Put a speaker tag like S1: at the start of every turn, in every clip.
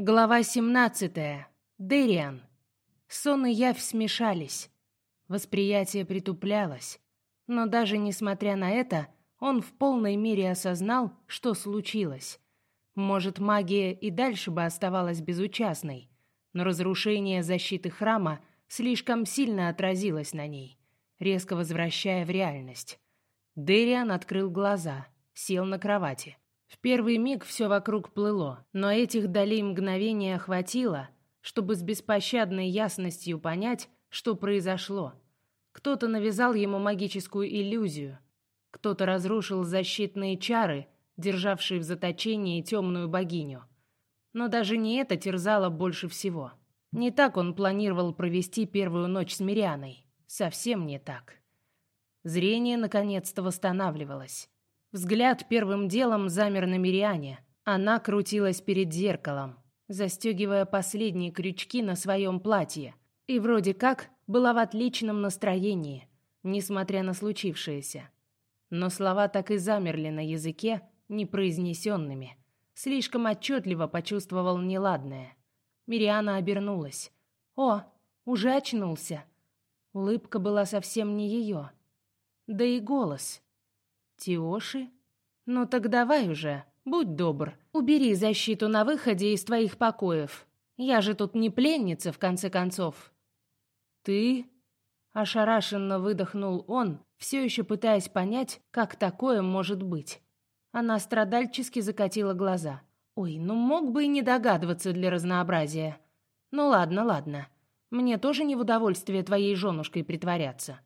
S1: Глава 17. Дэриан. Сон и явь смешались. Восприятие притуплялось. Но даже несмотря на это, он в полной мере осознал, что случилось. Может, магия и дальше бы оставалась безучастной, но разрушение защиты храма слишком сильно отразилось на ней, резко возвращая в реальность. Дэриан открыл глаза, сел на кровати. В первый миг все вокруг плыло, но этих долей мгновения хватило, чтобы с беспощадной ясностью понять, что произошло. Кто-то навязал ему магическую иллюзию, кто-то разрушил защитные чары, державшие в заточении темную богиню. Но даже не это терзало больше всего. Не так он планировал провести первую ночь с Мирианой. Совсем не так. Зрение наконец-то восстанавливалось. Взгляд первым делом замер на Мириане. Она крутилась перед зеркалом, застегивая последние крючки на своем платье. И вроде как была в отличном настроении, несмотря на случившееся. Но слова так и замерли на языке, непроизнесенными. Слишком отчетливо почувствовал неладное. Мириана обернулась. «О, уже очнулся!» Улыбка была совсем не ее. Да и голос. Тиоши? Ну так давай уже, будь добр, убери защиту на выходе из твоих покоев. Я же тут не пленница, в конце концов. Ты? Ошарашенно выдохнул он, все еще пытаясь понять, как такое может быть. Она страдальчески закатила глаза. Ой, ну мог бы и не догадываться для разнообразия. Ну ладно, ладно. Мне тоже не в удовольствие твоей женушкой притворяться.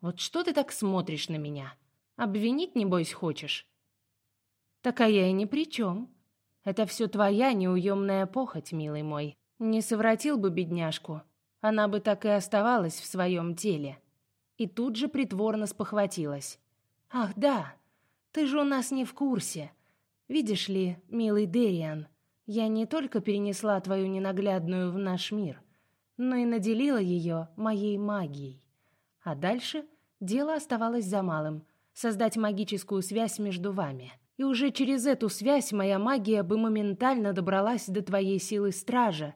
S1: Вот что ты так смотришь на меня? Обвинить, небось, хочешь? Так а я и ни при чем. Это все твоя неуемная похоть, милый мой. Не совратил бы бедняжку, она бы так и оставалась в своем теле. И тут же притворно спохватилась. Ах, да, ты же у нас не в курсе. Видишь ли, милый Дериан, я не только перенесла твою ненаглядную в наш мир, но и наделила ее моей магией. А дальше дело оставалось за малым создать магическую связь между вами. И уже через эту связь моя магия бы моментально добралась до твоей силы стража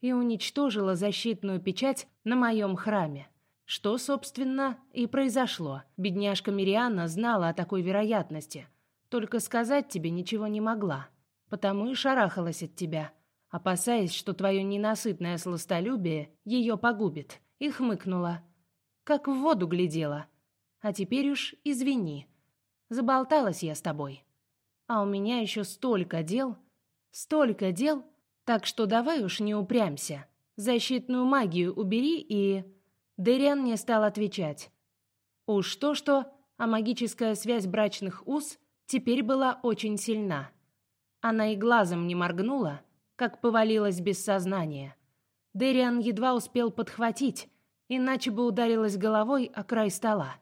S1: и уничтожила защитную печать на моем храме. Что, собственно, и произошло. Бедняжка Мириана знала о такой вероятности, только сказать тебе ничего не могла, потому и шарахалась от тебя, опасаясь, что твое ненасытное сластолюбие ее погубит, и хмыкнула, как в воду глядела — а теперь уж извини. Заболталась я с тобой. А у меня еще столько дел, столько дел, так что давай уж не упрямься. Защитную магию убери и Дэриан не стал отвечать. Уж то-что, а магическая связь брачных уз теперь была очень сильна. Она и глазом не моргнула, как повалилась без сознания. Дэриан едва успел подхватить, иначе бы ударилась головой о край стола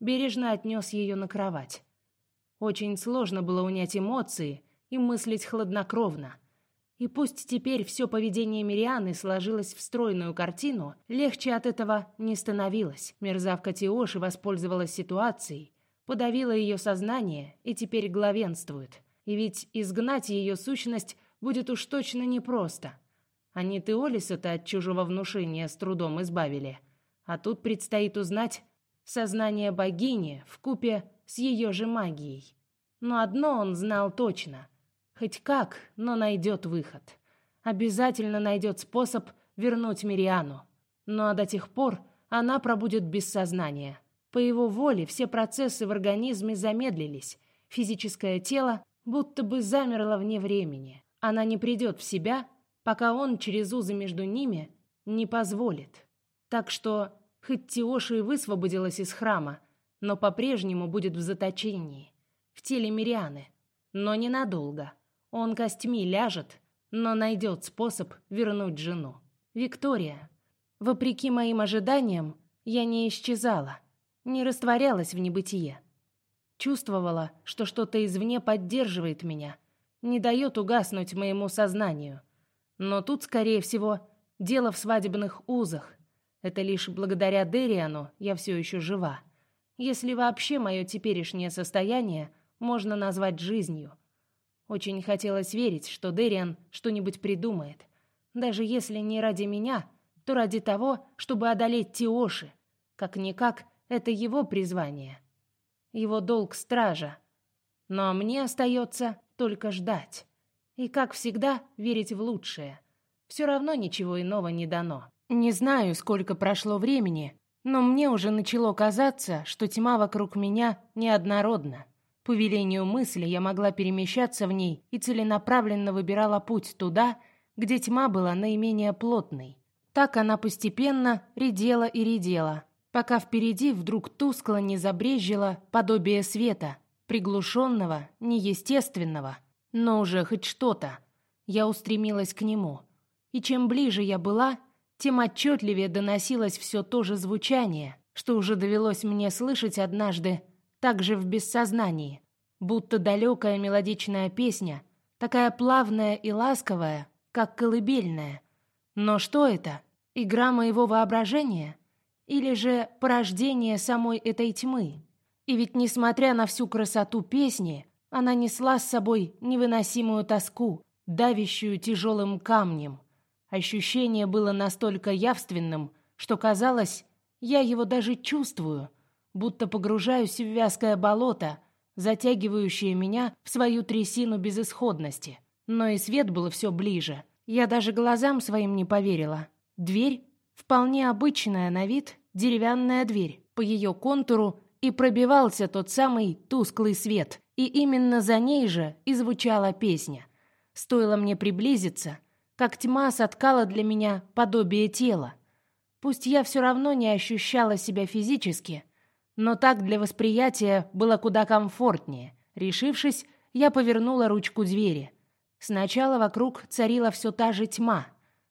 S1: бережно отнес ее на кровать. Очень сложно было унять эмоции и мыслить хладнокровно. И пусть теперь все поведение Мирианы сложилось в стройную картину, легче от этого не становилось. Мерзавка Тиоши воспользовалась ситуацией, подавила ее сознание и теперь главенствует. И ведь изгнать ее сущность будет уж точно непросто. Они Теолиса-то от чужого внушения с трудом избавили. А тут предстоит узнать, сознание богини в купе с ее же магией. Но одно он знал точно: хоть как, но найдет выход. Обязательно найдет способ вернуть Мириану. Ну а до тех пор она пробудет без сознания. По его воле все процессы в организме замедлились. Физическое тело будто бы замерло вне времени. Она не придет в себя, пока он через узы между ними не позволит. Так что Хоть Тиоши и высвободилась из храма, но по-прежнему будет в заточении, в теле Мирианы. Но ненадолго. Он костьми ляжет, но найдет способ вернуть жену. Виктория. Вопреки моим ожиданиям, я не исчезала, не растворялась в небытие. Чувствовала, что что-то извне поддерживает меня, не дает угаснуть моему сознанию. Но тут, скорее всего, дело в свадебных узах, это лишь благодаря Дериану я все еще жива. Если вообще мое теперешнее состояние можно назвать жизнью. Очень хотелось верить, что Дэриан что-нибудь придумает. Даже если не ради меня, то ради того, чтобы одолеть Тиоши. Как-никак, это его призвание. Его долг стража. Но мне остается только ждать. И, как всегда, верить в лучшее. Все равно ничего иного не дано. Не знаю, сколько прошло времени, но мне уже начало казаться, что тьма вокруг меня неоднородна. По велению мысли я могла перемещаться в ней и целенаправленно выбирала путь туда, где тьма была наименее плотной. Так она постепенно редела и редела, пока впереди вдруг тускло не забрежило подобие света, приглушенного, неестественного, но уже хоть что-то. Я устремилась к нему. И чем ближе я была, тем отчетливее доносилось все то же звучание, что уже довелось мне слышать однажды, также в бессознании, будто далекая мелодичная песня, такая плавная и ласковая, как колыбельная. Но что это? Игра моего воображения? Или же порождение самой этой тьмы? И ведь, несмотря на всю красоту песни, она несла с собой невыносимую тоску, давящую тяжелым камнем. Ощущение было настолько явственным, что казалось, я его даже чувствую, будто погружаюсь в вязкое болото, затягивающее меня в свою трясину безысходности. Но и свет был все ближе. Я даже глазам своим не поверила. Дверь, вполне обычная на вид, деревянная дверь. По ее контуру и пробивался тот самый тусклый свет, и именно за ней же и звучала песня. Стоило мне приблизиться, как тьма соткала для меня подобие тела. Пусть я все равно не ощущала себя физически, но так для восприятия было куда комфортнее. Решившись, я повернула ручку двери. Сначала вокруг царила все та же тьма,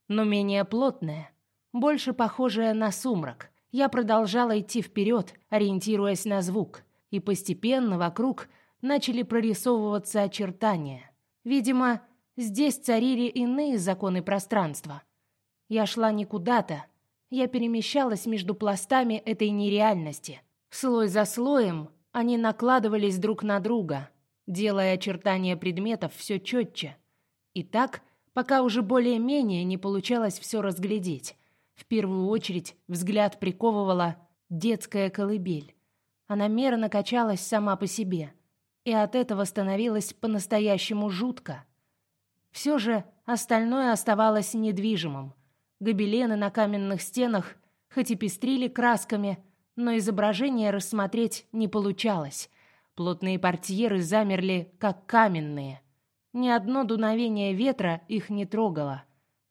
S1: но менее плотная, больше похожая на сумрак. Я продолжала идти вперед, ориентируясь на звук, и постепенно вокруг начали прорисовываться очертания. Видимо, Здесь царили иные законы пространства. Я шла не куда-то, я перемещалась между пластами этой нереальности. Слой за слоем они накладывались друг на друга, делая очертания предметов все четче. И так, пока уже более-менее не получалось все разглядеть. В первую очередь взгляд приковывала детская колыбель. Она мерно качалась сама по себе, и от этого становилось по-настоящему жутко. Все же остальное оставалось недвижимым. Гобелены на каменных стенах хоть и пестрили красками, но изображение рассмотреть не получалось. Плотные портьеры замерли, как каменные. Ни одно дуновение ветра их не трогало.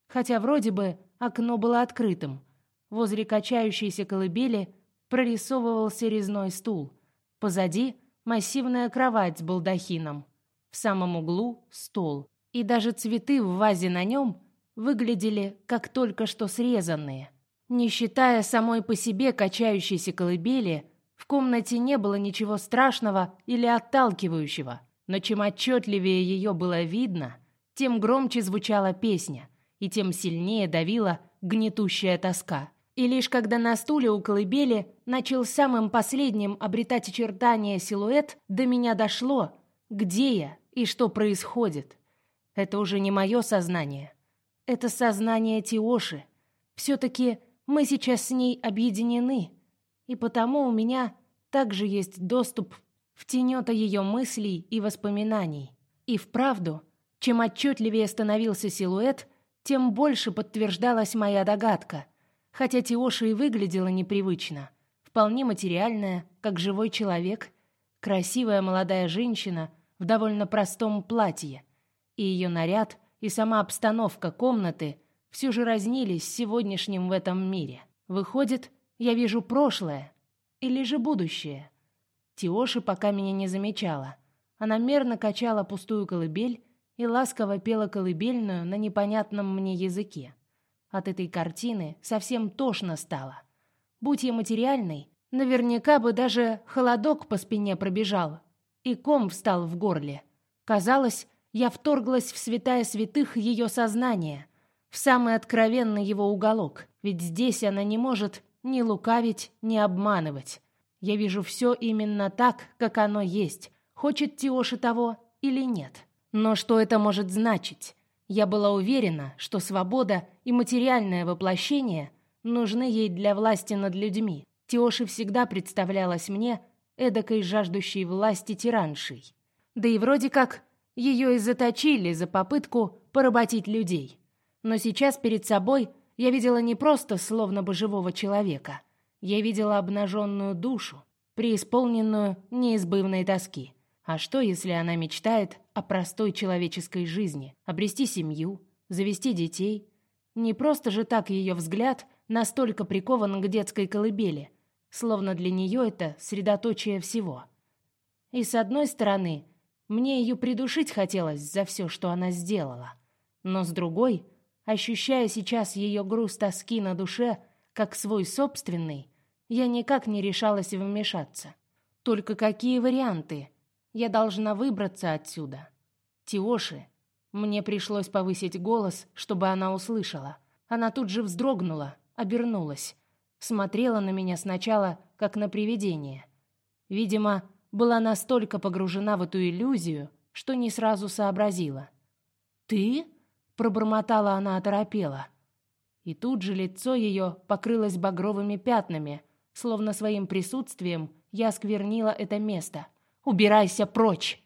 S1: Хотя вроде бы окно было открытым. Возле качающейся колыбели прорисовывался резной стул. Позади массивная кровать с балдахином. В самом углу стол и даже цветы в вазе на нем выглядели как только что срезанные. Не считая самой по себе качающейся колыбели, в комнате не было ничего страшного или отталкивающего, но чем отчетливее ее было видно, тем громче звучала песня, и тем сильнее давила гнетущая тоска. И лишь когда на стуле у колыбели начал самым последним обретать очертания силуэт, до меня дошло, где я и что происходит. Это уже не мое сознание. Это сознание Тиоши. Все-таки мы сейчас с ней объединены, и потому у меня также есть доступ в тенета ее мыслей и воспоминаний. И вправду, чем отчетливее становился силуэт, тем больше подтверждалась моя догадка. Хотя Тиоши и выглядела непривычно, вполне материальная, как живой человек, красивая молодая женщина в довольно простом платье. И ее наряд, и сама обстановка комнаты все же разнились с сегодняшним в этом мире. Выходит, я вижу прошлое или же будущее. Тиоши пока меня не замечала. Она мерно качала пустую колыбель и ласково пела колыбельную на непонятном мне языке. От этой картины совсем тошно стало. Будь я материальной, наверняка бы даже холодок по спине пробежал, и ком встал в горле. Казалось, я вторглась в святая святых ее сознания, в самый откровенный его уголок, ведь здесь она не может ни лукавить, ни обманывать. Я вижу все именно так, как оно есть, хочет Тиоши того или нет. Но что это может значить? Я была уверена, что свобода и материальное воплощение нужны ей для власти над людьми. Теоши всегда представлялась мне эдакой жаждущей власти тираншей. Да и вроде как ее и заточили за попытку поработить людей. Но сейчас перед собой я видела не просто словно бы живого человека. Я видела обнаженную душу, преисполненную неизбывной тоски. А что, если она мечтает о простой человеческой жизни, обрести семью, завести детей? Не просто же так ее взгляд настолько прикован к детской колыбели, словно для нее это средоточие всего. И с одной стороны, мне ее придушить хотелось за все, что она сделала, но с другой, ощущая сейчас ее груз тоски на душе, как свой собственный, я никак не решалась вмешаться. Только какие варианты? Я должна выбраться отсюда. Тиоши. Мне пришлось повысить голос, чтобы она услышала. Она тут же вздрогнула, обернулась, смотрела на меня сначала как на привидение. Видимо, была настолько погружена в эту иллюзию, что не сразу сообразила. Ты? пробормотала она оторопела. И тут же лицо ее покрылось багровыми пятнами, словно своим присутствием я сквернила это место. Убирайся прочь.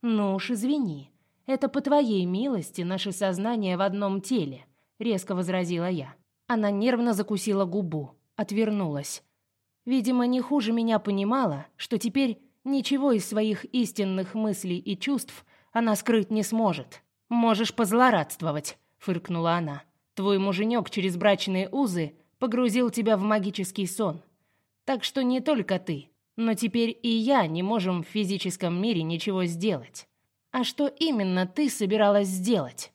S1: Ну уж извини. Это по твоей милости наше сознание в одном теле, резко возразила я. Она нервно закусила губу, отвернулась. Видимо, не хуже меня понимала, что теперь ничего из своих истинных мыслей и чувств она скрыть не сможет. Можешь позлорадствовать, фыркнула она. Твой муженек через брачные узы погрузил тебя в магический сон. Так что не только ты, но теперь и я не можем в физическом мире ничего сделать. А что именно ты собиралась сделать?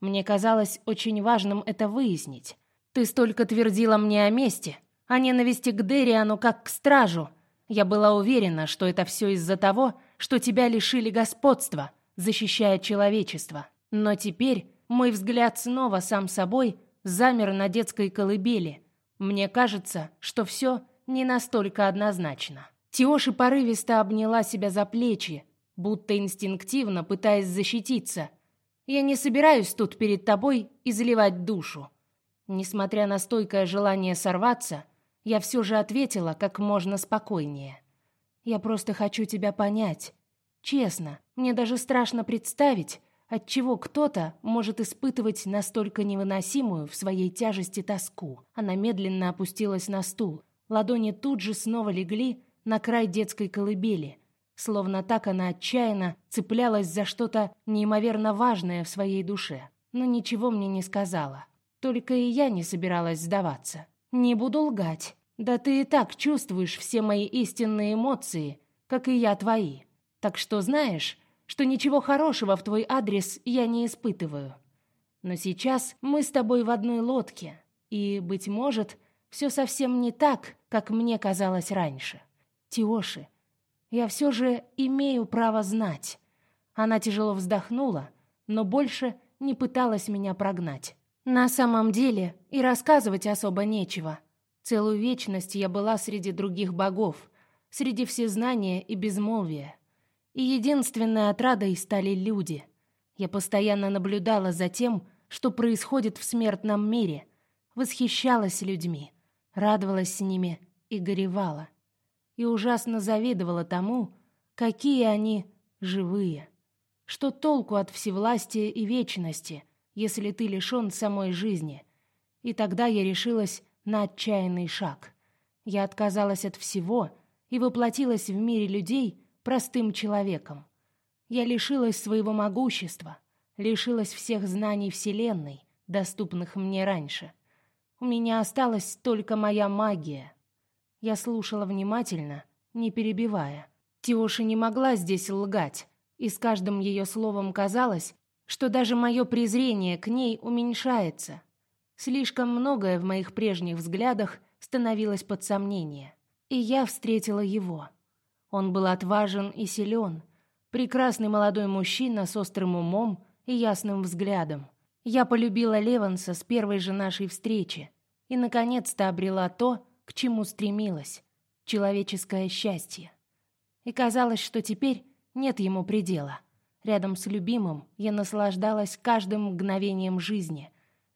S1: Мне казалось очень важным это выяснить. Ты столько твердила мне о месте, о ненависти к Дериану как к стражу. Я была уверена, что это все из-за того, что тебя лишили господства, защищая человечество. Но теперь мой взгляд снова сам собой замер на детской колыбели. Мне кажется, что все не настолько однозначно. Тиоши порывисто обняла себя за плечи, будто инстинктивно пытаясь защититься. Я не собираюсь тут перед тобой изливать душу. Несмотря на стойкое желание сорваться, я все же ответила как можно спокойнее. Я просто хочу тебя понять. Честно, мне даже страшно представить, от чего кто-то может испытывать настолько невыносимую в своей тяжести тоску. Она медленно опустилась на стул. Ладони тут же снова легли на край детской колыбели, словно так она отчаянно цеплялась за что-то неимоверно важное в своей душе, но ничего мне не сказала. Только и я не собиралась сдаваться. Не буду лгать. Да ты и так чувствуешь все мои истинные эмоции, как и я твои. Так что знаешь, что ничего хорошего в твой адрес я не испытываю. Но сейчас мы с тобой в одной лодке, и быть может, все совсем не так, как мне казалось раньше. Тиоши, я все же имею право знать. Она тяжело вздохнула, но больше не пыталась меня прогнать. На самом деле и рассказывать особо нечего. Целую вечность я была среди других богов, среди всезнания и безмолвия. И единственной отрадой стали люди. Я постоянно наблюдала за тем, что происходит в смертном мире, восхищалась людьми, радовалась с ними и горевала и ужасно завидовала тому, какие они живые. Что толку от всевластия и вечности, если ты лишен самой жизни? И тогда я решилась на отчаянный шаг. Я отказалась от всего и воплотилась в мире людей простым человеком. Я лишилась своего могущества, лишилась всех знаний Вселенной, доступных мне раньше. У меня осталась только моя магия — я слушала внимательно, не перебивая. Тиоша не могла здесь лгать, и с каждым ее словом казалось, что даже мое презрение к ней уменьшается. Слишком многое в моих прежних взглядах становилось под сомнение. И я встретила его. Он был отважен и силен, прекрасный молодой мужчина с острым умом и ясным взглядом. Я полюбила Леванса с первой же нашей встречи и наконец-то обрела то, к чему стремилась человеческое счастье. И казалось, что теперь нет ему предела. Рядом с любимым я наслаждалась каждым мгновением жизни,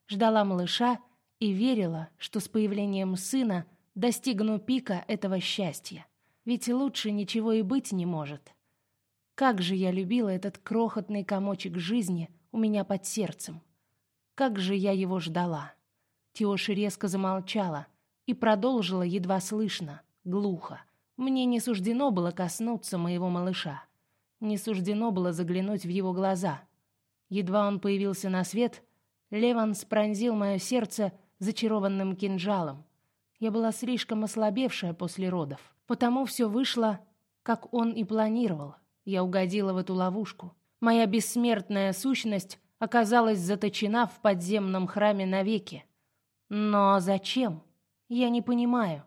S1: ждала малыша и верила, что с появлением сына достигну пика этого счастья. Ведь лучше ничего и быть не может. Как же я любила этот крохотный комочек жизни у меня под сердцем. Как же я его ждала. Тиоши резко замолчала и продолжила едва слышно, глухо. Мне не суждено было коснуться моего малыша. Не суждено было заглянуть в его глаза. Едва он появился на свет, Леван спронзил мое сердце зачарованным кинжалом. Я была слишком ослабевшая после родов, потому все вышло, как он и планировал. Я угодила в эту ловушку. Моя бессмертная сущность оказалась заточена в подземном храме навеки. Но зачем? Я не понимаю.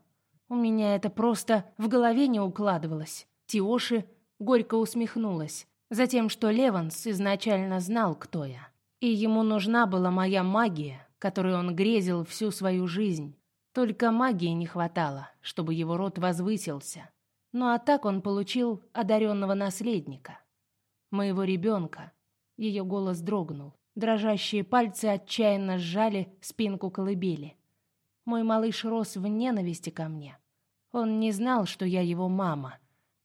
S1: У меня это просто в голове не укладывалось. Тиоши горько усмехнулась. Затем, что Леванс изначально знал, кто я. И ему нужна была моя магия, которой он грезил всю свою жизнь. Только магии не хватало, чтобы его род возвысился. Ну а так он получил одаренного наследника. Моего ребенка. Ее голос дрогнул. Дрожащие пальцы отчаянно сжали спинку колыбели. Мой малыш рос в ненависти ко мне. Он не знал, что я его мама.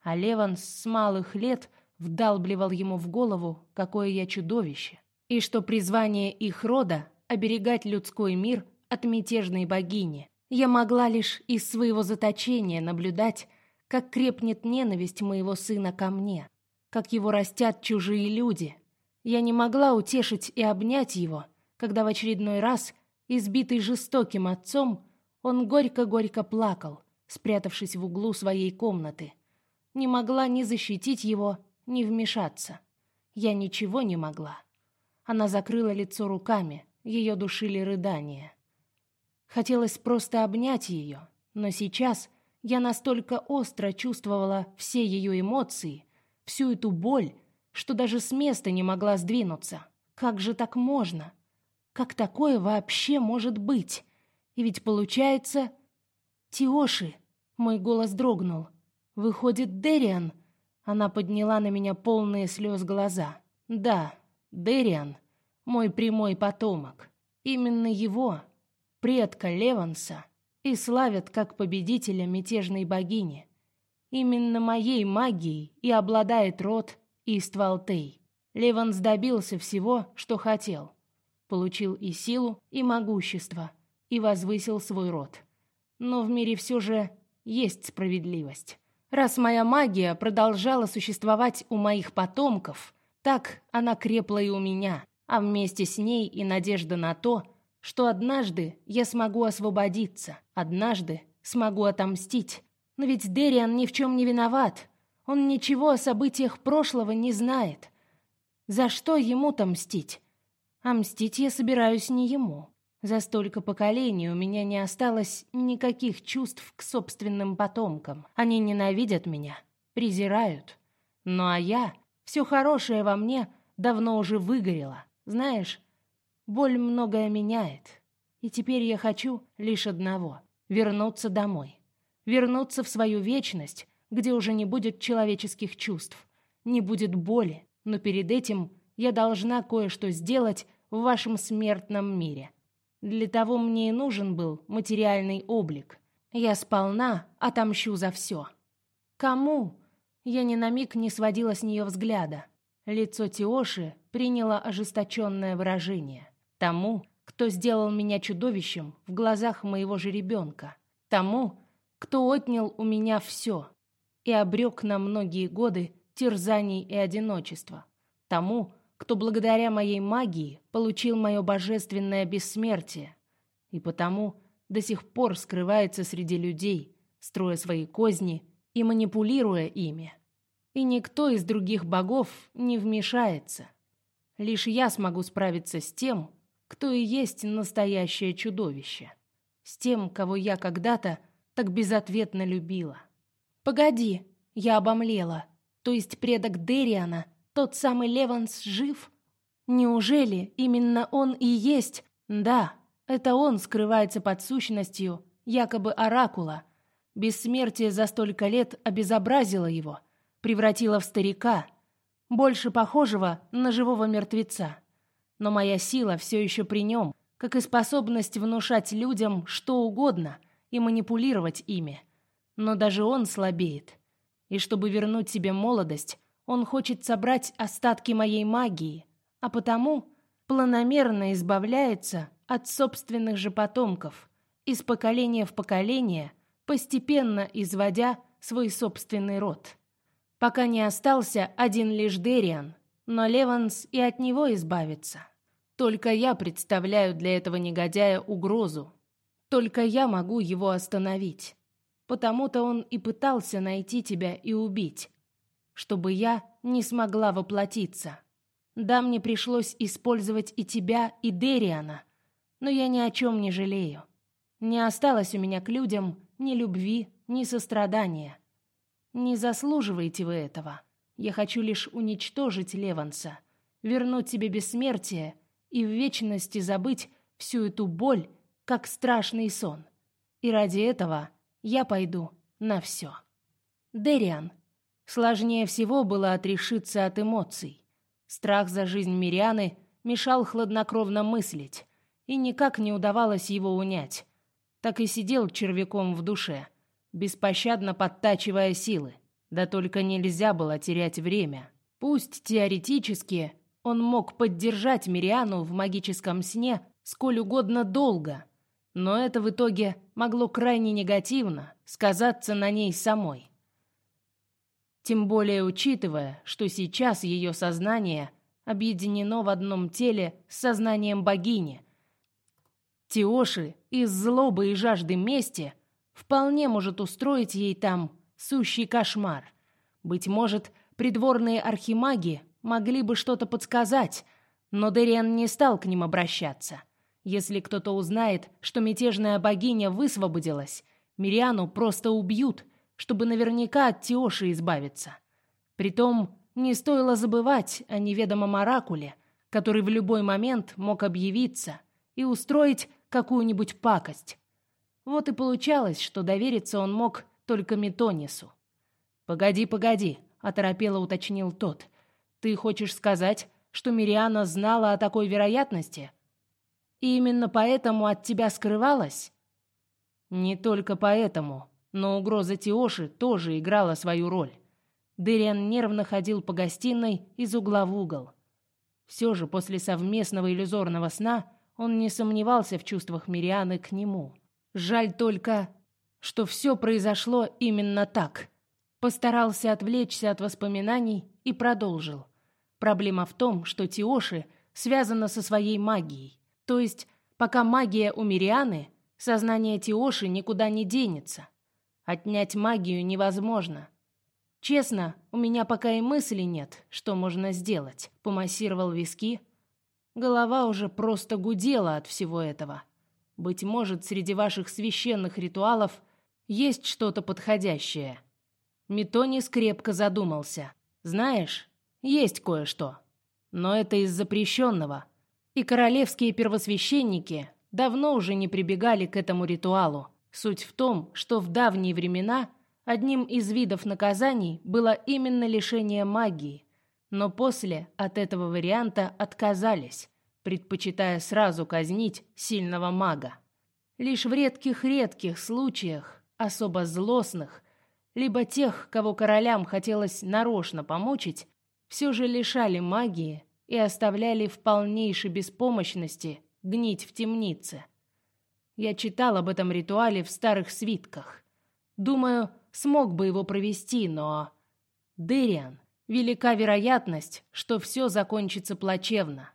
S1: А Леван с малых лет вдалбливал ему в голову, какое я чудовище. И что призвание их рода — оберегать людской мир от мятежной богини. Я могла лишь из своего заточения наблюдать, как крепнет ненависть моего сына ко мне, как его растят чужие люди, я не могла утешить и обнять его, когда в очередной раз, избитый жестоким отцом, он горько-горько плакал, спрятавшись в углу своей комнаты. Не могла ни защитить его, ни вмешаться. Я ничего не могла. Она закрыла лицо руками, ее душили рыдания. Хотелось просто обнять ее, но сейчас я настолько остро чувствовала все ее эмоции, всю эту боль, что даже с места не могла сдвинуться. Как же так можно? Как такое вообще может быть? И ведь получается... Тиоши, мой голос дрогнул. Выходит, Дериан. Она подняла на меня полные слез глаза. Да, Дериан, мой прямой потомок. Именно его, предка Леванса, и славят как победителя мятежной богини. Именно моей магией и обладает род Иствалтей. Леванс добился всего, что хотел. Получил и силу, и могущество, и возвысил свой род. Но в мире все же есть справедливость. Раз моя магия продолжала существовать у моих потомков, так она крепла и у меня, а вместе с ней и надежда на то, что однажды я смогу освободиться, однажды смогу отомстить. Но ведь Дериан ни в чем не виноват. Он ничего о событиях прошлого не знает. За что ему-то мстить? А мстить я собираюсь не ему. За столько поколений у меня не осталось никаких чувств к собственным потомкам. Они ненавидят меня, презирают. Ну а я, все хорошее во мне давно уже выгорело. Знаешь, боль многое меняет. И теперь я хочу лишь одного — вернуться домой. Вернуться в свою вечность, где уже не будет человеческих чувств, не будет боли, но перед этим я должна кое-что сделать в вашем смертном мире. Для того мне и нужен был материальный облик. Я сполна отомщу за все. Кому? Я ни на миг не сводила с нее взгляда. Лицо Тиоши приняло ожесточенное выражение. Тому, кто сделал меня чудовищем в глазах моего же ребенка. Тому, кто отнял у меня все и обрек на многие годы терзаний и одиночества. Тому, кто благодаря моей магии получил мое божественное бессмертие, и потому до сих пор скрывается среди людей, строя свои козни и манипулируя ими. И никто из других богов не вмешается. Лишь я смогу справиться с тем, кто и есть настоящее чудовище, с тем, кого я когда-то так безответно любила. Погоди, я обомлела. То есть предок Дериана, тот самый Леванс, жив? Неужели именно он и есть? Да, это он скрывается под сущностью, якобы оракула. Бессмертие за столько лет обезобразило его, превратило в старика. больше похожего на живого мертвеца. Но моя сила все еще при нем, как и способность внушать людям что угодно и манипулировать ими. Но даже он слабеет. И чтобы вернуть себе молодость, он хочет собрать остатки моей магии, а потому планомерно избавляется от собственных же потомков, из поколения в поколение, постепенно изводя свой собственный род. Пока не остался один лишь Дериан, но Леванс и от него избавится. Только я представляю для этого негодяя угрозу. Только я могу его остановить. Потому-то он и пытался найти тебя и убить, чтобы я не смогла воплотиться. Да, мне пришлось использовать и тебя, и Дериана, но я ни о чем не жалею. Не осталось у меня к людям ни любви, ни сострадания. Не заслуживаете вы этого. Я хочу лишь уничтожить Леванса, вернуть тебе бессмертие и в вечности забыть всю эту боль, как страшный сон. И ради этого я пойду на все. Дериан. Сложнее всего было отрешиться от эмоций. Страх за жизнь Мирианы мешал хладнокровно мыслить, и никак не удавалось его унять. Так и сидел червяком в душе, беспощадно подтачивая силы. Да только нельзя было терять время. Пусть теоретически он мог поддержать Мириану в магическом сне сколь угодно долго, но это в итоге могло крайне негативно сказаться на ней самой. Тем более учитывая, что сейчас ее сознание объединено в одном теле с сознанием богини. Тиоши из злобы и жажды мести вполне может устроить ей там сущий кошмар. Быть может, придворные архимаги могли бы что-то подсказать, но Дериан не стал к ним обращаться. Если кто-то узнает, что мятежная богиня высвободилась, Мириану просто убьют, чтобы наверняка от Тиоши избавиться. Притом, не стоило забывать о неведомом оракуле, который в любой момент мог объявиться и устроить какую-нибудь пакость. Вот и получалось, что довериться он мог только Метонису. «Погоди, погоди», — оторопело уточнил тот. «Ты хочешь сказать, что Мириана знала о такой вероятности? И именно поэтому от тебя скрывалась?» «Не только поэтому», но угроза Тиоши тоже играла свою роль. Дыриан нервно ходил по гостиной из угла в угол. Все же после совместного иллюзорного сна он не сомневался в чувствах Мирианы к нему. Жаль только, что все произошло именно так. Постарался отвлечься от воспоминаний и продолжил. Проблема в том, что Тиоши связана со своей магией. То есть, пока магия у Мирианы, сознание Тиоши никуда не денется. Отнять магию невозможно. Честно, у меня пока и мысли нет, что можно сделать. Помассировал виски. Голова уже просто гудела от всего этого. Быть может, среди ваших священных ритуалов есть что-то подходящее. Метонис крепко задумался. Знаешь, есть кое-что. Но это из запрещенного. И королевские первосвященники давно уже не прибегали к этому ритуалу. Суть в том, что в давние времена одним из видов наказаний было именно лишение магии, но после от этого варианта отказались, предпочитая сразу казнить сильного мага. Лишь в редких-редких случаях, особо злостных, либо тех, кого королям хотелось нарочно помучить, все же лишали магии и оставляли в полнейшей беспомощности гнить в темнице. Я читал об этом ритуале в старых свитках. Думаю, смог бы его провести, но... Дыриан, велика вероятность, что все закончится плачевно.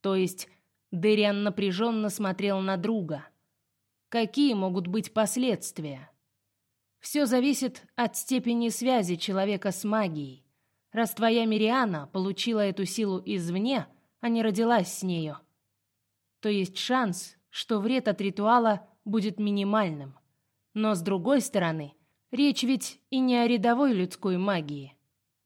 S1: То есть Дыриан напряженно смотрел на друга. Какие могут быть последствия? Все зависит от степени связи человека с магией. Раз твоя Мириана получила эту силу извне, а не родилась с нею, то есть шанс, что вред от ритуала будет минимальным. Но с другой стороны, речь ведь и не о рядовой людской магии.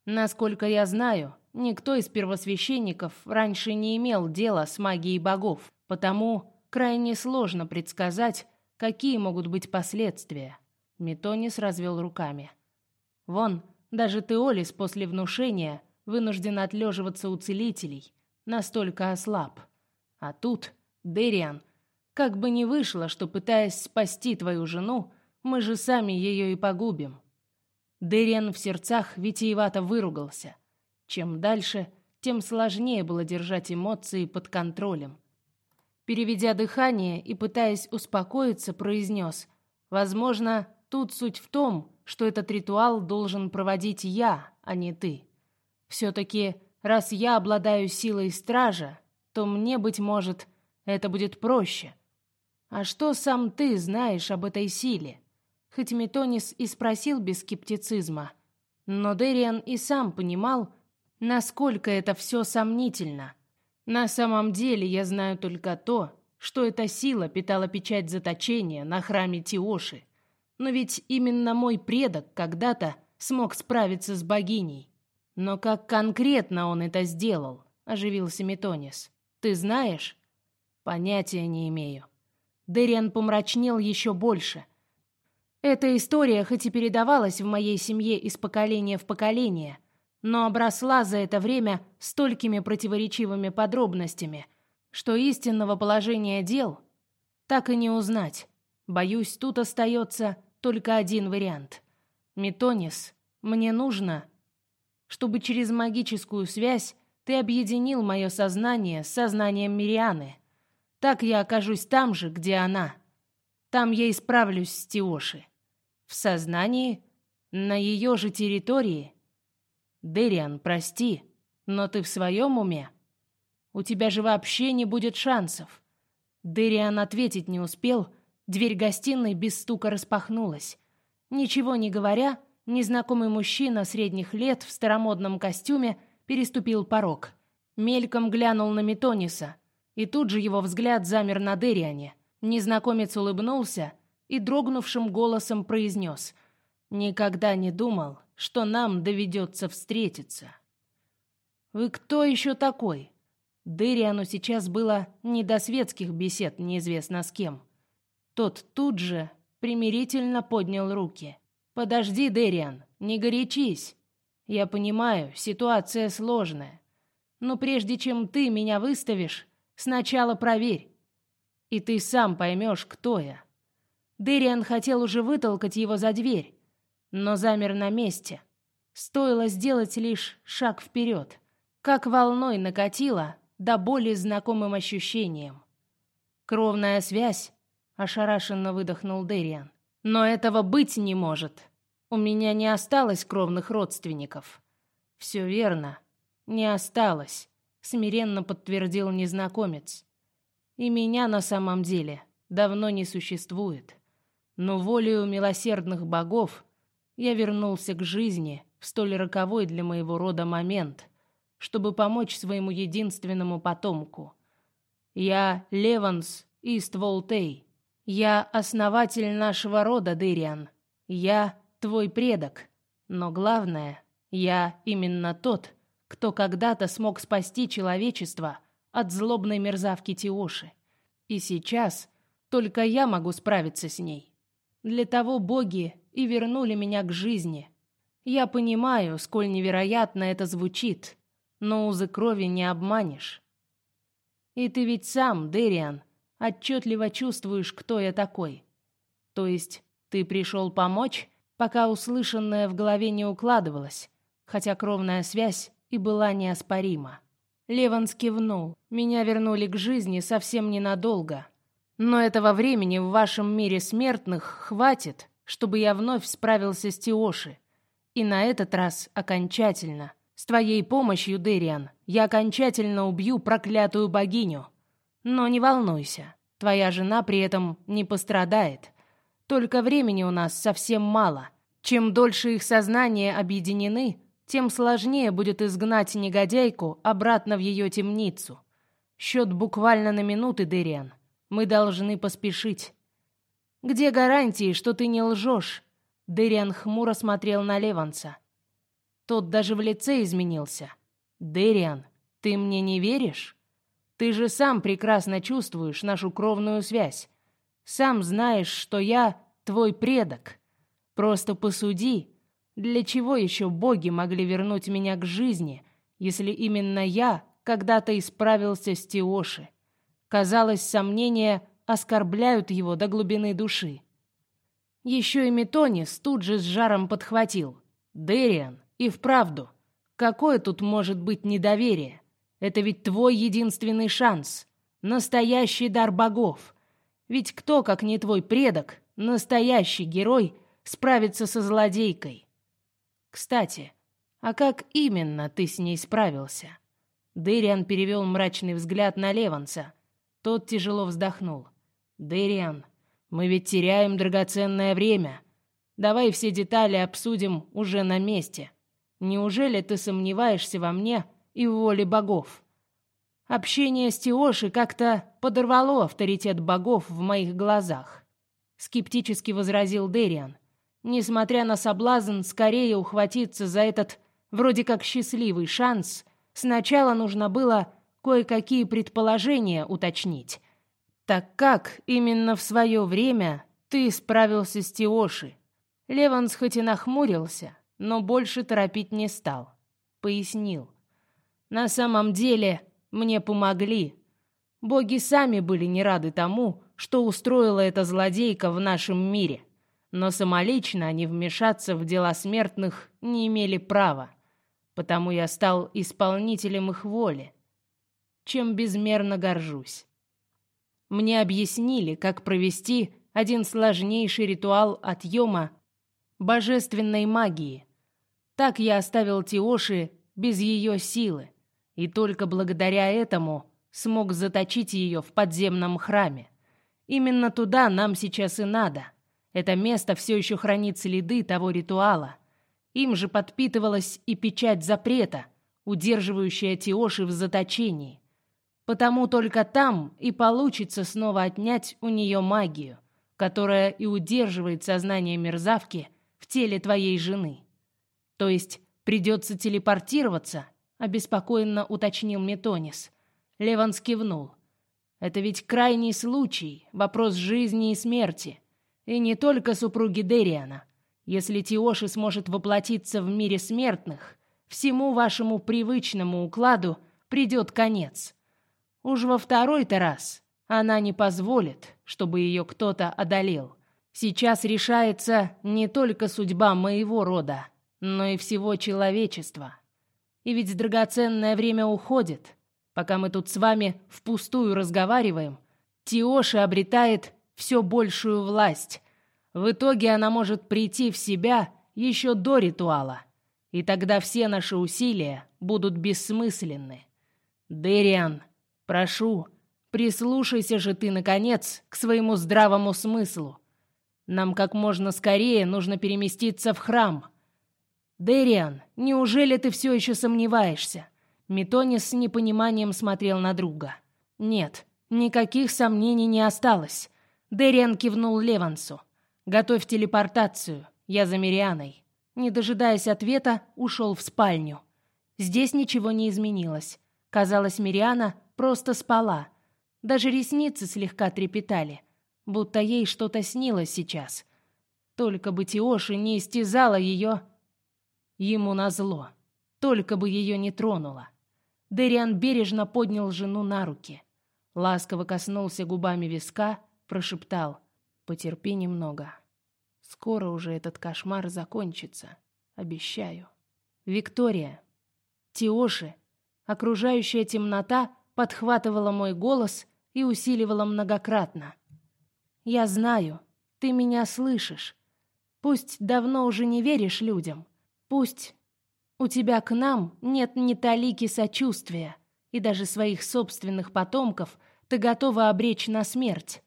S1: Насколько я знаю, никто из первосвященников раньше не имел дела с магией богов, потому крайне сложно предсказать, какие могут быть последствия. Метонис развел руками. Вон, даже Теолис после внушения вынужден отлеживаться у целителей, настолько ослаб. А тут, Дериан, как бы ни вышло, что, пытаясь спасти твою жену, мы же сами ее и погубим. Дериан в сердцах витиевато выругался. Чем дальше, тем сложнее было держать эмоции под контролем. Переведя дыхание и пытаясь успокоиться, произнес, «Возможно, тут суть в том, что этот ритуал должен проводить я, а не ты. Все-таки, раз я обладаю силой стража, то мне, быть может, это будет проще. А что сам ты знаешь об этой силе?» Хоть Метонис и спросил без скептицизма, но Дериан и сам понимал, насколько это все сомнительно. На самом деле я знаю только то, что эта сила питала печать заточения на храме Тиоши. Но ведь именно мой предок когда-то смог справиться с богиней. Но как конкретно он это сделал? Оживился Метонис. Ты знаешь? Понятия не имею. Дериан помрачнел еще больше. Эта история хоть и передавалась в моей семье из поколения в поколение, но обросла за это время столькими противоречивыми подробностями, что истинного положения дел так и не узнать. Боюсь, тут остается только один вариант. Метонис, мне нужно, чтобы через магическую связь ты объединил мое сознание с сознанием Мирианы. Так я окажусь там же, где она. Там я исправлюсь с Тиоши. В сознании, на ее же территории. Дериан, прости, но ты в своем уме? У тебя же вообще не будет шансов. Дериан ответить не успел, дверь гостиной без стука распахнулась. Ничего не говоря, незнакомый мужчина средних лет в старомодном костюме переступил порог. Мельком глянул на Метониса, и тут же его взгляд замер на Дериане. Незнакомец улыбнулся и дрогнувшим голосом произнес «Никогда не думал, что нам доведется встретиться». «Вы кто еще такой?» Дериану сейчас было не до светских бесед неизвестно с кем. Тот тут же примирительно поднял руки. «Подожди, Дериан, не горячись. Я понимаю, ситуация сложная. Но прежде чем ты меня выставишь, сначала проверь. И ты сам поймешь, кто я». Дериан хотел уже вытолкать его за дверь, но замер на месте. Стоило сделать лишь шаг вперед, как волной накатило до боли знакомым ощущением. Кровная связь, ошарашенно выдохнул Дериан. Но этого быть не может. У меня не осталось кровных родственников. Все верно, не осталось, смиренно подтвердил незнакомец. И меня на самом деле давно не существует. Но волею милосердных богов я вернулся к жизни в столь роковой для моего рода момент, чтобы помочь своему единственному потомку. Я Леванс Истволтей. Я основатель нашего рода, Дыриан. Я твой предок. Но главное, я именно тот, кто когда-то смог спасти человечество от злобной мерзавки Тиоши. И сейчас только я могу справиться с ней. Для того боги и вернули меня к жизни. Я понимаю, сколь невероятно это звучит, но узы крови не обманешь. И ты ведь сам, Дериан, отчетливо чувствуешь, кто я такой. То есть ты пришел помочь, пока услышанное в голове не укладывалось, хотя кровная связь и была неоспорима. Леван кивнул. Меня вернули к жизни совсем ненадолго. Но этого времени в вашем мире смертных хватит, чтобы я вновь справился с Тиоши. И на этот раз окончательно. С твоей помощью, Дериан, я окончательно убью проклятую богиню. Но не волнуйся, твоя жена при этом не пострадает. Только времени у нас совсем мало. Чем дольше их сознания объединены, тем сложнее будет изгнать негодяйку обратно в ее темницу. Счет буквально на минуты, Дериан. Мы должны поспешить. Где гарантии, что ты не лжешь? Дэриан хмуро смотрел на Леванса. Тот даже в лице изменился. Дэриан, ты мне не веришь? Ты же сам прекрасно чувствуешь нашу кровную связь. Сам знаешь, что я твой предок. Просто посуди, для чего еще боги могли вернуть меня к жизни, если именно я когда-то исправился с Тиоши? Казалось, сомнения оскорбляют его до глубины души. Еще и Метонис тут же с жаром подхватил. «Дэриан, и вправду, какое тут может быть недоверие? Это ведь твой единственный шанс, настоящий дар богов. Ведь кто, как не твой предок, настоящий герой, справится со злодейкой? Кстати, а как именно ты с ней справился?» Дэриан перевел мрачный взгляд на Леванса. Тот тяжело вздохнул. «Дэриан, мы ведь теряем драгоценное время. Давай все детали обсудим уже на месте. Неужели ты сомневаешься во мне и в воле богов? Общение с Тиоши как-то подорвало авторитет богов в моих глазах. Скептически возразил Дериан. Несмотря на соблазн скорее ухватиться за этот вроде как счастливый шанс, сначала нужно было кое-какие предположения уточнить. Так как именно в свое время ты справился с Тиоши? Леванс хоть и нахмурился, но больше торопить не стал. Пояснил. На самом деле мне помогли. Боги сами были не рады тому, что устроила эта злодейка в нашем мире. Но самолично они вмешаться в дела смертных не имели права. Потому я стал исполнителем их воли, чем безмерно горжусь. Мне объяснили, как провести один сложнейший ритуал отъема божественной магии. Так я оставил Тиоши без ее силы, и только благодаря этому смог заточить ее в подземном храме. Именно туда нам сейчас и надо. Это место все еще хранит следы того ритуала. Им же подпитывалась и печать запрета, удерживающая Тиоши в заточении. Потому только там и получится снова отнять у нее магию, которая и удерживает сознание мерзавки в теле твоей жены. То есть придется телепортироваться, обеспокоенно уточнил Метонис. Леван кивнул. Это ведь крайний случай, вопрос жизни и смерти. И не только супруги Дериана. Если Тиоши сможет воплотиться в мире смертных, всему вашему привычному укладу придет конец. Уж во второй-то раз она не позволит, чтобы ее кто-то одолел. Сейчас решается не только судьба моего рода, но и всего человечества. И ведь драгоценное время уходит. Пока мы тут с вами впустую разговариваем, Тиоши обретает все большую власть. В итоге она может прийти в себя еще до ритуала. И тогда все наши усилия будут бессмысленны. Дериан, Прошу, прислушайся же ты наконец к своему здравому смыслу. Нам как можно скорее нужно переместиться в храм. Дериан, неужели ты все еще сомневаешься? Метонис с непониманием смотрел на друга. Нет, никаких сомнений не осталось. Дериан кивнул Левансу. Готовь телепортацию. Я за Мирианой. Не дожидаясь ответа, ушел в спальню. Здесь ничего не изменилось. Казалось, Мириана просто спала. Даже ресницы слегка трепетали, будто ей что-то снилось сейчас. Только бы Тиоши не истязала ее ему назло. Только бы ее не тронула. Дериан бережно поднял жену на руки. Ласково коснулся губами виска, прошептал «Потерпи немного. Скоро уже этот кошмар закончится. Обещаю». Виктория. Тиоши. Окружающая темнота подхватывала мой голос и усиливала многократно. Я знаю, ты меня слышишь. Пусть давно уже не веришь людям, пусть у тебя к нам нет ни талики сочувствия, и даже своих собственных потомков ты готова обречь на смерть.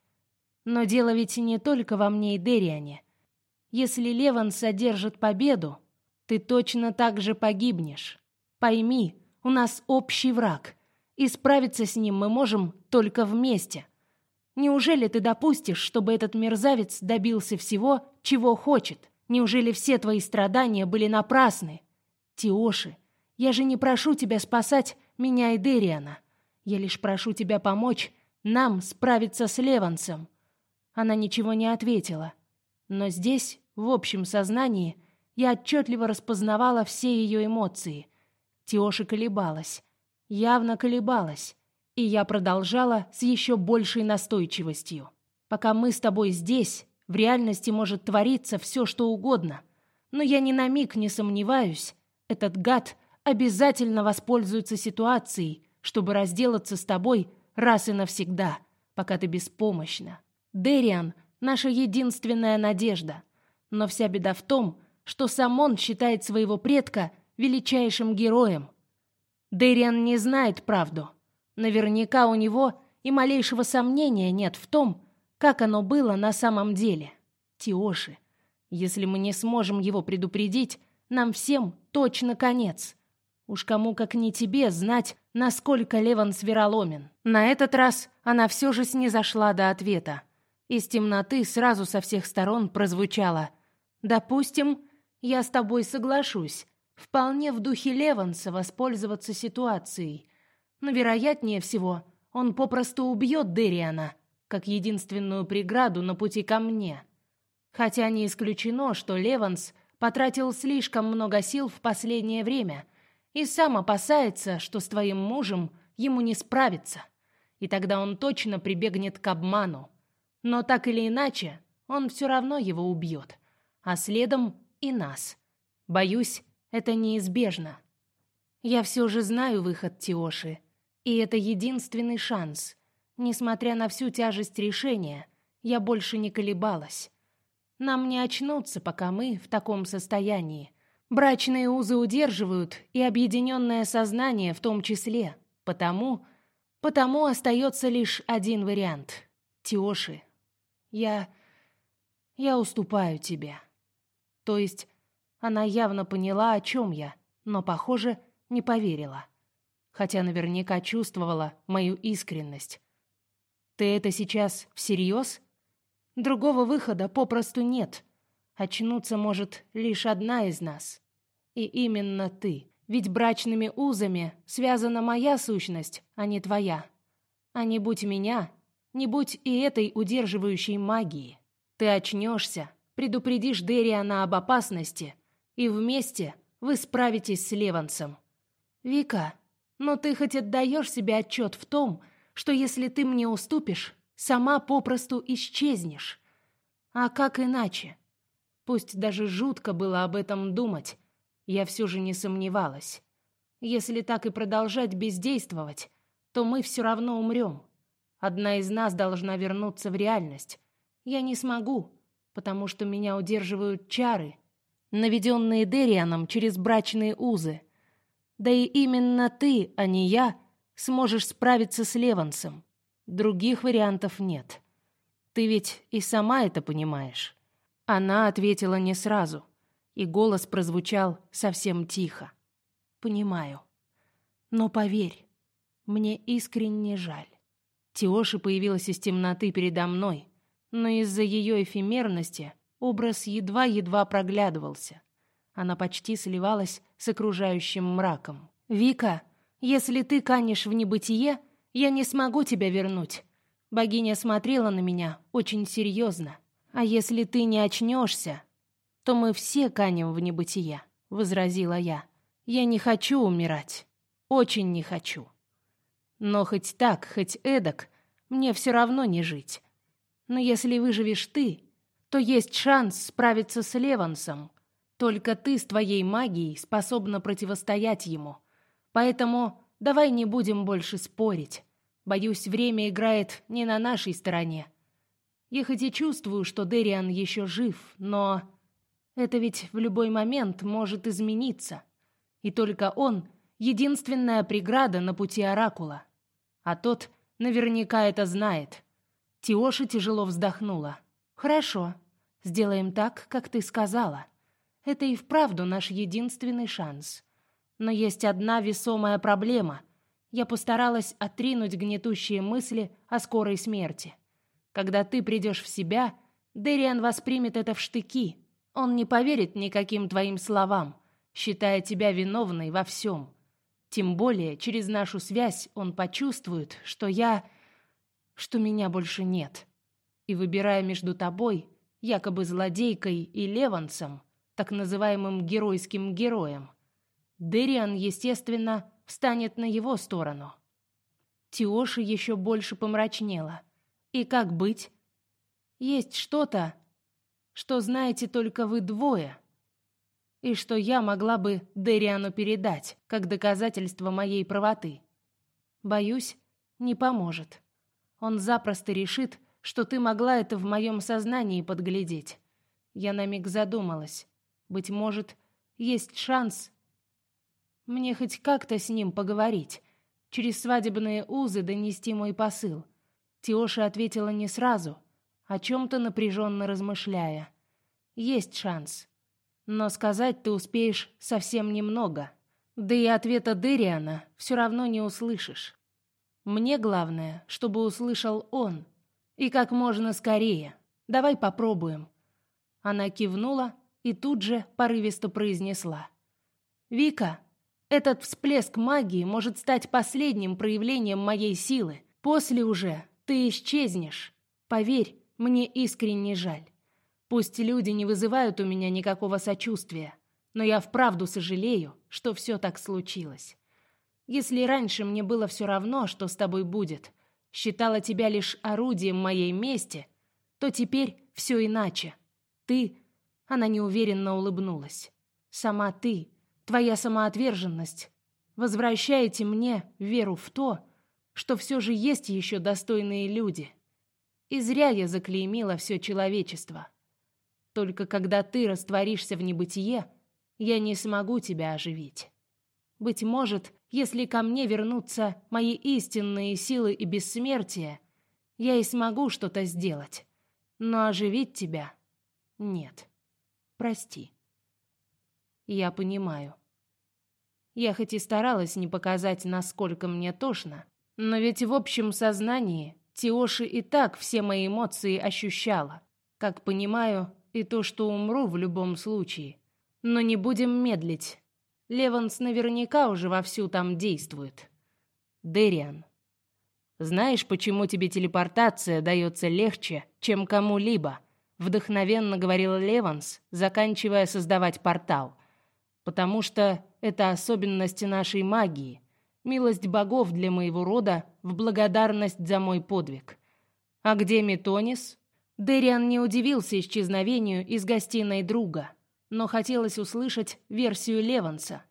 S1: Но дело ведь не только во мне и Дериане. Если Леван содержит победу, ты точно так же погибнешь. Пойми, у нас общий враг, и справиться с ним мы можем только вместе. Неужели ты допустишь, чтобы этот мерзавец добился всего, чего хочет? Неужели все твои страдания были напрасны? Тиоши, я же не прошу тебя спасать меня и Дериана. Я лишь прошу тебя помочь нам справиться с Левансом. Она ничего не ответила. Но здесь, в общем сознании, я отчетливо распознавала все ее эмоции. Тиоши колебалась. Явно колебалась. И я продолжала с еще большей настойчивостью. Пока мы с тобой здесь, в реальности может твориться все, что угодно. Но я ни на миг не сомневаюсь, этот гад обязательно воспользуется ситуацией, чтобы разделаться с тобой раз и навсегда, пока ты беспомощна. Дериан — наша единственная надежда. Но вся беда в том, что сам он считает своего предка величайшим героем. Дериан не знает правду. Наверняка у него и малейшего сомнения нет в том, как оно было на самом деле. Тиоши, если мы не сможем его предупредить, нам всем точно конец. Уж кому как не тебе знать, насколько Леван вероломен. На этот раз она все же снизошла до ответа. Из темноты сразу со всех сторон прозвучало «Допустим, я с тобой соглашусь. Вполне в духе Леванса воспользоваться ситуацией. Но вероятнее всего, он попросту убьет Дериана, как единственную преграду на пути ко мне. Хотя не исключено, что Леванс потратил слишком много сил в последнее время и сам опасается, что с твоим мужем ему не справиться. И тогда он точно прибегнет к обману. Но так или иначе, он все равно его убьет. А следом и нас. Боюсь, это неизбежно. Я все же знаю выход Тиоши. И это единственный шанс. Несмотря на всю тяжесть решения, я больше не колебалась. Нам не очнуться, пока мы в таком состоянии. Брачные узы удерживают и объединенное сознание в том числе. Потому... Потому остается лишь один вариант. Тиоши, я... я уступаю тебе. То есть она явно поняла, о чем я, но, похоже, не поверила. Хотя наверняка чувствовала мою искренность. Ты это сейчас всерьез? Другого выхода попросту нет. Очнуться может лишь одна из нас. И именно ты. Ведь брачными узами связана моя сущность, а не твоя. А не будь меня, не будь и этой удерживающей магии. Ты очнешься, предупредишь Дериана об опасности, и вместе вы справитесь с Левансом. Вика, но ты хоть отдаешь себе отчет в том, что если ты мне уступишь, сама попросту исчезнешь. А как иначе? Пусть даже жутко было об этом думать, я все же не сомневалась. Если так и продолжать бездействовать, то мы все равно умрем. Одна из нас должна вернуться в реальность. Я не смогу, потому что меня удерживают чары, наведенные Дерианом через брачные узы. Да и именно ты, а не я, сможешь справиться с Левансом. Других вариантов нет. Ты ведь и сама это понимаешь. Она ответила не сразу, и голос прозвучал совсем тихо. Понимаю. Но поверь, мне искренне жаль. Тиоши появилась из темноты передо мной, но из-за ее эфемерности образ едва-едва проглядывался. Она почти сливалась с окружающим мраком. «Вика, если ты канешь в небытие, я не смогу тебя вернуть». Богиня смотрела на меня очень серьезно. «А если ты не очнешься, то мы все канем в небытие», — возразила я. «Я не хочу умирать. Очень не хочу». Но хоть так, хоть эдак, мне все равно не жить. Но если выживешь ты, то есть шанс справиться с Левансом. Только ты с твоей магией способна противостоять ему. Поэтому давай не будем больше спорить. Боюсь, время играет не на нашей стороне. Я хоть и чувствую, что Дериан еще жив, но это ведь в любой момент может измениться. И только он — единственная преграда на пути Оракула. А тот наверняка это знает. Тиоша тяжело вздохнула. «Хорошо, сделаем так, как ты сказала. Это и вправду наш единственный шанс. Но есть одна весомая проблема. Я постаралась отринуть гнетущие мысли о скорой смерти. Когда ты придешь в себя, Дериан воспримет это в штыки. Он не поверит никаким твоим словам, считая тебя виновной во всем. Тем более, через нашу связь он почувствует, что я... что меня больше нет. И выбирая между тобой, якобы злодейкой, и Левансом, так называемым геройским героем, Дериан, естественно, встанет на его сторону. Тиоши еще больше помрачнела. И как быть? Есть что-то, что знаете только вы двое, и что я могла бы Дериану передать, как доказательство моей правоты. Боюсь, не поможет. Он запросто решит, что ты могла это в моем сознании подглядеть. Я на миг задумалась. Быть может, есть шанс мне хоть как-то с ним поговорить, через свадебные узы донести мой посыл. Тиоша ответила не сразу, о чем-то напряженно размышляя. Есть шанс. Но сказать ты успеешь совсем немного. Да и ответа Дериана все равно не услышишь. Мне главное, чтобы услышал он. И как можно скорее. Давай попробуем. Она кивнула и тут же порывисто произнесла. «Вика, этот всплеск магии может стать последним проявлением моей силы. После уже ты исчезнешь. Поверь, мне искренне жаль. Пусть люди не вызывают у меня никакого сочувствия, но я вправду сожалею, что все так случилось. Если раньше мне было все равно, что с тобой будет, считала тебя лишь орудием моей мести, то теперь все иначе. Ты, она неуверенно улыбнулась. Сама ты твоя самоотверженность возвращаете мне веру в то, что все же есть еще достойные люди. И зря я заклеймила все человечество. Только когда ты растворишься в небытие, я не смогу тебя оживить. Быть может, если ко мне вернутся мои истинные силы и бессмертие, я и смогу что-то сделать. Но оживить тебя нет. Прости. Я понимаю. Я хоть и старалась не показать, насколько мне тошно, но ведь в общем сознании Тиоши и так все мои эмоции ощущала. Как понимаю, и то, что умру в любом случае. Но не будем медлить. Леванс наверняка уже вовсю там действует. Дериан. Знаешь, почему тебе телепортация дается легче, чем кому-либо? Вдохновенно говорил Леванс, заканчивая создавать портал. Потому что это особенности нашей магии, милость богов для моего рода в благодарность за мой подвиг. А где Метонис? Дериан не удивился исчезновению из гостиной друга, но хотелось услышать версию Леванса.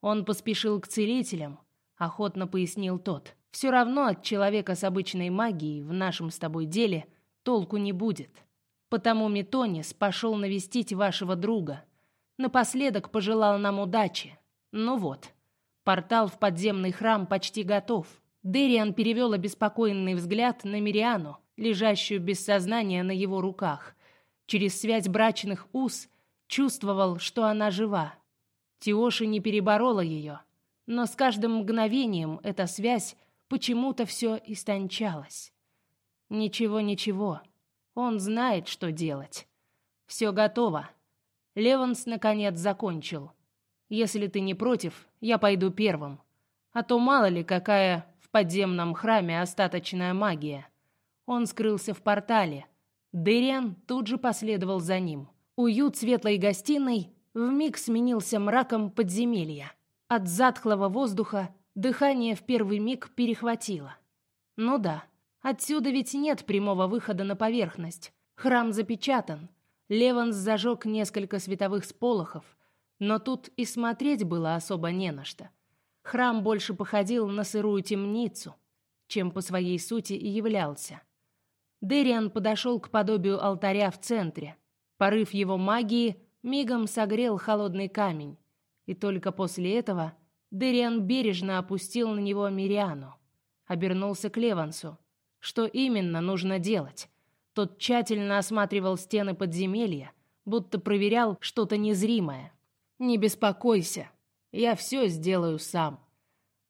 S1: Он поспешил к целителям, охотно пояснил тот. Все равно от человека с обычной магией в нашем с тобой деле толку не будет. Потому Метонис пошел навестить вашего друга. Напоследок пожелал нам удачи. Ну вот, портал в подземный храм почти готов. Дериан перевел обеспокоенный взгляд на Мириану, лежащую без сознания на его руках. Через связь брачных уз чувствовал, что она жива. Тиоши не переборола ее, но с каждым мгновением эта связь почему-то все истончалась. Ничего, ничего. Он знает, что делать. Все готово. Леванс наконец закончил. Если ты не против, я пойду первым. А то мало ли какая в подземном храме остаточная магия. Он скрылся в портале. Дериан тут же последовал за ним. Уют светлой гостиной вмиг сменился мраком подземелья. От затхлого воздуха дыхание в первый миг перехватило. Ну да, отсюда ведь нет прямого выхода на поверхность. Храм запечатан. Леванс зажег несколько световых сполохов, но тут и смотреть было особо не на что. Храм больше походил на сырую темницу, чем по своей сути и являлся. Дериан подошел к подобию алтаря в центре. Порыв его магии мигом согрел холодный камень, и только после этого Дериан бережно опустил на него Мириану. Обернулся к Левансу. Что именно нужно делать? Тот тщательно осматривал стены подземелья, будто проверял что-то незримое. Не беспокойся, я все сделаю сам.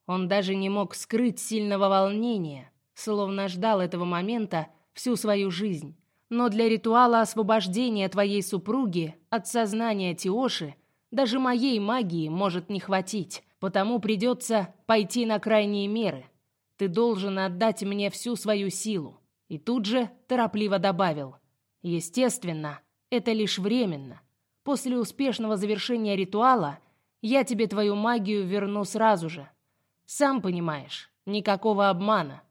S1: Он даже не мог скрыть сильного волнения, словно ждал этого момента всю свою жизнь. Но для ритуала освобождения твоей супруги от сознания Тиоши даже моей магии может не хватить, потому придется пойти на крайние меры. Ты должен отдать мне всю свою силу. И тут же торопливо добавил: естественно, это лишь временно. После успешного завершения ритуала я тебе твою магию верну сразу же. Сам понимаешь, никакого обмана.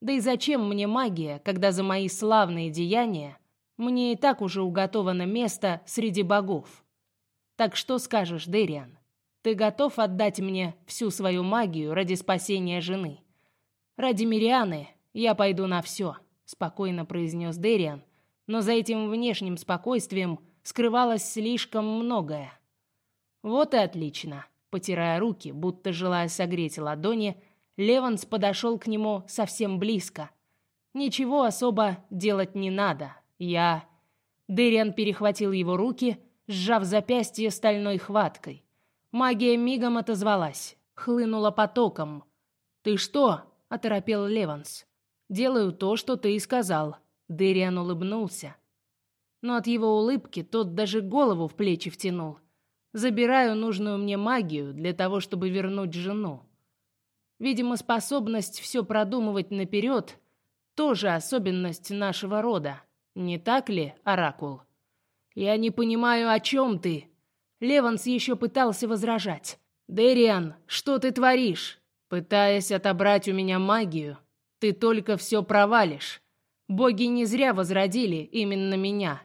S1: Да и зачем мне магия, когда за мои славные деяния мне и так уже уготовано место среди богов? Так что скажешь, Дэриан? Ты готов отдать мне всю свою магию ради спасения жены? Ради Мирианы я пойду на все, спокойно произнес Дэриан, но за этим внешним спокойствием скрывалось слишком многое. Вот и отлично. Потирая руки, будто желая согреть ладони, Леванс подошел к нему совсем близко. Ничего особо делать не надо. Я Дэриан перехватил его руки, сжав запястье стальной хваткой. Магия мигом отозвалась, хлынула потоком. "Ты что?" оторопел Леванс. "Делаю то, что ты и сказал". Дэриан улыбнулся. Но от его улыбки тот даже голову в плечи втянул. Забираю нужную мне магию для того, чтобы вернуть жену. Видимо, способность все продумывать наперед тоже особенность нашего рода. Не так ли, оракул? Я не понимаю, о чем ты. Леванс еще пытался возражать. Дэриан, что ты творишь? Пытаясь отобрать у меня магию, ты только все провалишь. Боги не зря возродили именно меня.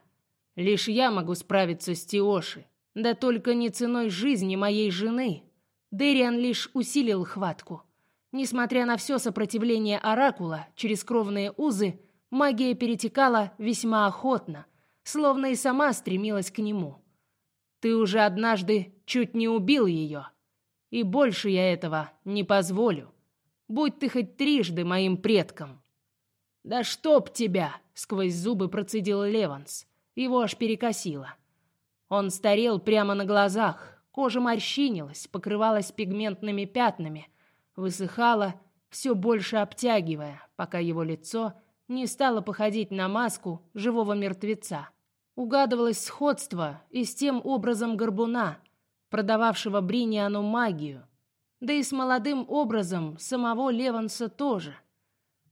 S1: Лишь я могу справиться с Тиоши. Да только не ценой жизни моей жены. Дэриан лишь усилил хватку. Несмотря на все сопротивление оракула через кровные узы, магия перетекала весьма охотно, словно и сама стремилась к нему. Ты уже однажды чуть не убил ее, и больше я этого не позволю. Будь ты хоть трижды моим предком. Да чтоб тебя, сквозь зубы процедил Леванс. Его аж перекосило. Он старел прямо на глазах, кожа морщинилась, покрывалась пигментными пятнами, высыхала, все больше обтягивая, пока его лицо не стало походить на маску живого мертвеца. Угадывалось сходство и с тем образом горбуна, продававшего Бриниану магию, да и с молодым образом самого Леванса тоже.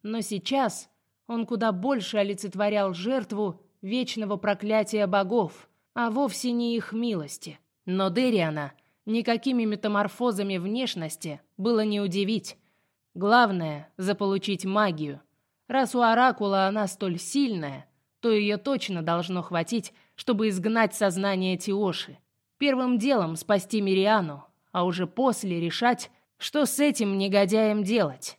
S1: Но сейчас он куда больше олицетворял жертву вечного проклятия богов, а вовсе не их милости. Но Дериана никакими метаморфозами внешности было не удивить. Главное — заполучить магию. Раз у Оракула она столь сильная, то ее точно должно хватить, чтобы изгнать сознание Тиоши. Первым делом спасти Мириану, а уже после решать, что с этим негодяем делать.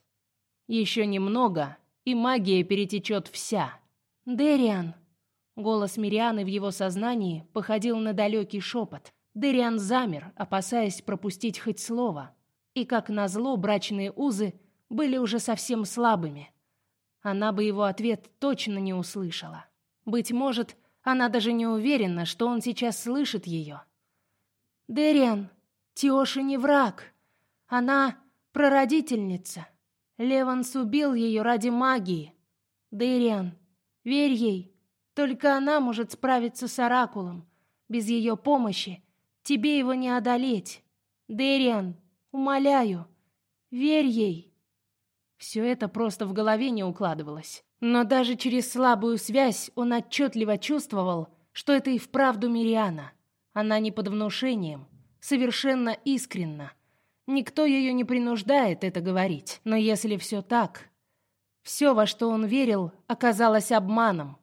S1: Еще немного, и магия перетечет вся. Дериан, Голос Мирианы в его сознании походил на далекий шепот. Дериан замер, опасаясь пропустить хоть слово. И как назло, брачные узы были уже совсем слабыми. Она бы его ответ точно не услышала. Быть может, она даже не уверена, что он сейчас слышит ее. Дериан, Тиоши не враг. Она прародительница. Леванс убил ее ради магии. Дериан, верь ей. Только она может справиться с оракулом. Без ее помощи тебе его не одолеть. Дэриан, умоляю, верь ей. Все это просто в голове не укладывалось. Но даже через слабую связь он отчетливо чувствовал, что это и вправду Мириана. Она не под внушением, совершенно искренна. Никто ее не принуждает это говорить. Но если все так, все, во что он верил, оказалось обманом.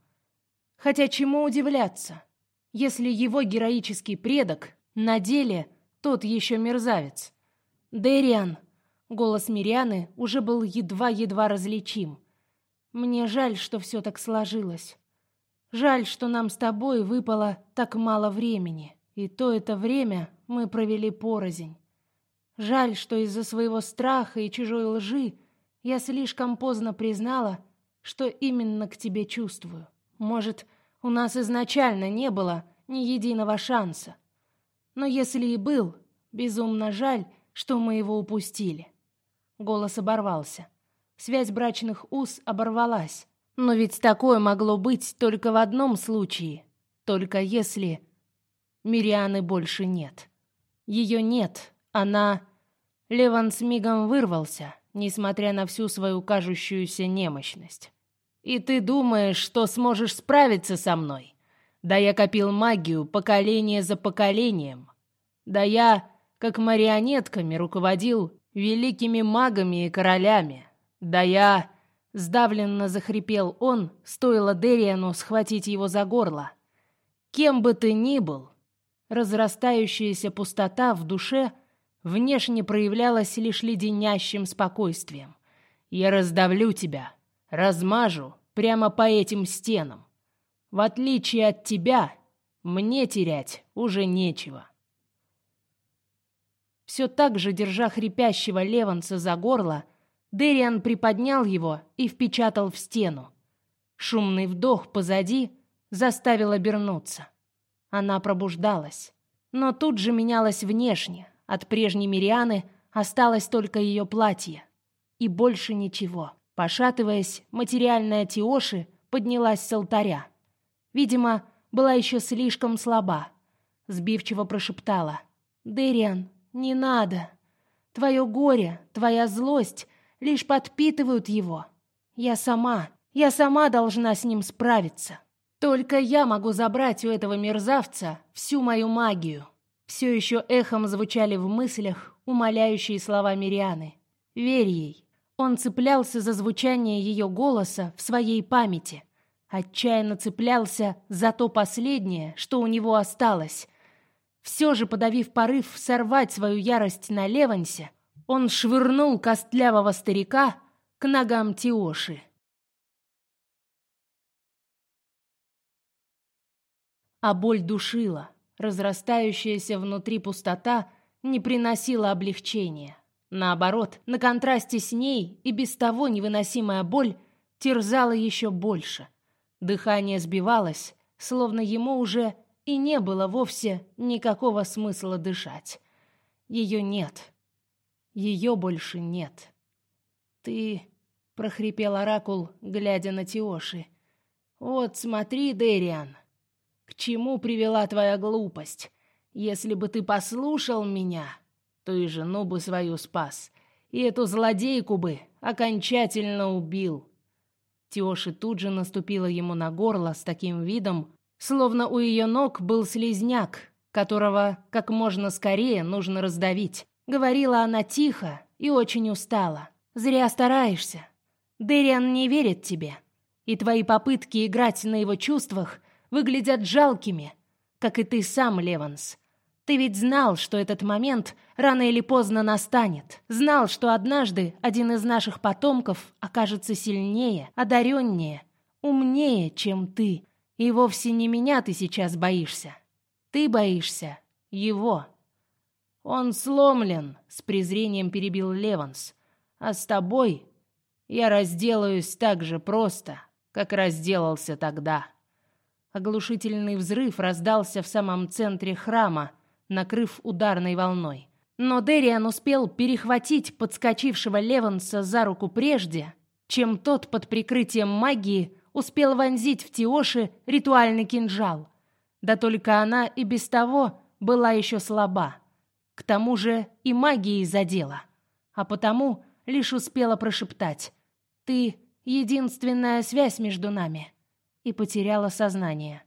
S1: Хотя чему удивляться, если его героический предок на деле тот еще мерзавец. Дэриан, голос Мирианы уже был едва-едва различим. Мне жаль, что все так сложилось. Жаль, что нам с тобой выпало так мало времени, и то это время мы провели порознь. Жаль, что из-за своего страха и чужой лжи я слишком поздно признала, что именно к тебе чувствую. Может, у нас изначально не было ни единого шанса. Но если и был, безумно жаль, что мы его упустили. Голос оборвался. Связь брачных уз оборвалась. Но ведь такое могло быть только в одном случае. Только если Мирианы больше нет. Ее нет. Она Леван с мигом вырвался, несмотря на всю свою кажущуюся немощность. И ты думаешь, что сможешь справиться со мной? Да я копил магию поколение за поколением. Да я как марионетками руководил великими магами и королями. Да я... Сдавленно захрипел он, стоило Дериану схватить его за горло. Кем бы ты ни был, разрастающаяся пустота в душе внешне проявлялась лишь леденящим спокойствием. Я раздавлю тебя, размажу прямо по этим стенам. В отличие от тебя, мне терять уже нечего. Все так же, держа хрипящего Леванса за горло, Дериан приподнял его и впечатал в стену. Шумный вдох позади заставил обернуться. Она пробуждалась, но тут же менялась внешне. От прежней Мирианы осталось только ее платье. И больше ничего. Пошатываясь, материальная Тиоши поднялась с алтаря. Видимо, была еще слишком слаба. Сбивчиво прошептала. «Дериан, не надо. Твое горе, твоя злость лишь подпитывают его. Я сама, я сама должна с ним справиться. Только я могу забрать у этого мерзавца всю мою магию. Все еще эхом звучали в мыслях умоляющие слова Мирианы. Верь ей. Он цеплялся за звучание ее голоса в своей памяти. Отчаянно цеплялся за то последнее, что у него осталось. Все же, подавив порыв сорвать свою ярость на Левансе, он швырнул костлявого старика к ногам Тиоши. А боль душила, разрастающаяся внутри пустота не приносила облегчения. Наоборот, на контрасте с ней и без того невыносимая боль терзала еще больше. Дыхание сбивалось, словно ему уже и не было вовсе никакого смысла дышать. Ее нет. Ее больше нет. Ты, прохрипел оракул, глядя на Тиоши. Вот смотри, Дэриан, к чему привела твоя глупость? Если бы ты послушал меня, то и жену бы свою спас, и эту злодейку бы окончательно убил. Тиоши тут же наступила ему на горло с таким видом, словно у ее ног был слизняк, которого как можно скорее нужно раздавить. Говорила она тихо и очень устала. Зря стараешься. Дэриан не верит тебе, и твои попытки играть на его чувствах выглядят жалкими, как и ты сам, Леванс. Ты ведь знал, что этот момент рано или поздно настанет. Знал, что однажды один из наших потомков окажется сильнее, одареннее, умнее, чем ты. И вовсе не меня ты сейчас боишься. Ты боишься его. Он сломлен, с презрением перебил Леванс. А с тобой я разделаюсь так же просто, как разделался тогда. Оглушительный взрыв раздался в самом центре храма, накрыв ударной волной. Но Дериан успел перехватить подскочившего Леванса за руку прежде, чем тот под прикрытием магии успел вонзить в Тиоши ритуальный кинжал. Да только она и без того была еще слаба. К тому же и магией задела. А потому лишь успела прошептать «Ты — единственная связь между нами» и потеряла сознание.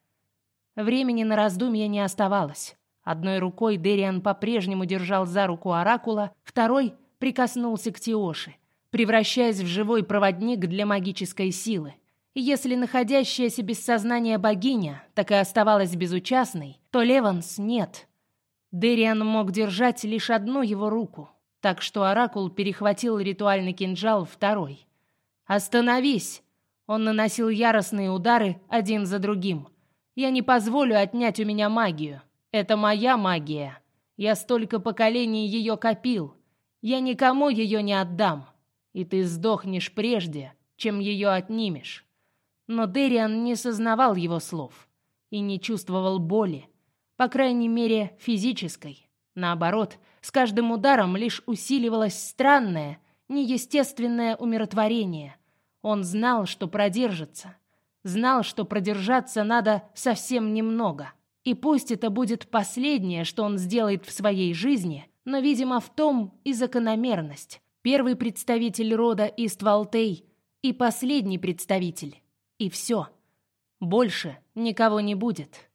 S1: Времени на раздумья не оставалось. Одной рукой Дериан по-прежнему держал за руку оракула, второй прикоснулся к Тиоши, превращаясь в живой проводник для магической силы. Если находящаяся без сознания богиня так и оставалась безучастной, то Леванс нет. Дериан мог держать лишь одну его руку, так что оракул перехватил ритуальный кинжал второй. «Остановись!» Он наносил яростные удары один за другим. «Я не позволю отнять у меня магию. Это моя магия. Я столько поколений ее копил. Я никому ее не отдам. И ты сдохнешь прежде, чем ее отнимешь». Но Дериан не сознавал его слов и не чувствовал боли по крайней мере, физической. Наоборот, с каждым ударом лишь усиливалось странное, неестественное умиротворение. Он знал, что продержится. Знал, что продержаться надо совсем немного. И пусть это будет последнее, что он сделает в своей жизни, но, видимо, в том и закономерность. Первый представитель рода Иствалтей и последний представитель. И все. Больше никого не будет.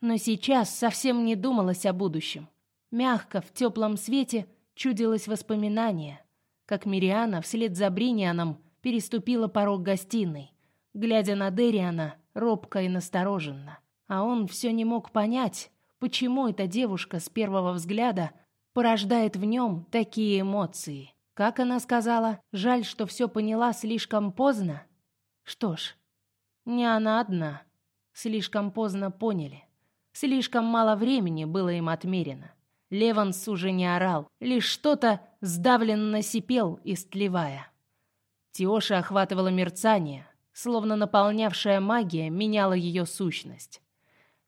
S1: Но сейчас совсем не думалось о будущем. Мягко, в теплом свете чудилось воспоминание, как Мириана вслед за Бринианом переступила порог гостиной, глядя на Дериана робко и настороженно. А он все не мог понять, почему эта девушка с первого взгляда порождает в нем такие эмоции. Как она сказала, жаль, что все поняла слишком поздно. Что ж, не она одна. Слишком поздно поняли. Слишком мало времени было им отмерено. Леванс уже не орал, лишь что-то сдавленно сипел, истлевая. Тиоша охватывало мерцание, словно наполнявшая магия меняла ее сущность.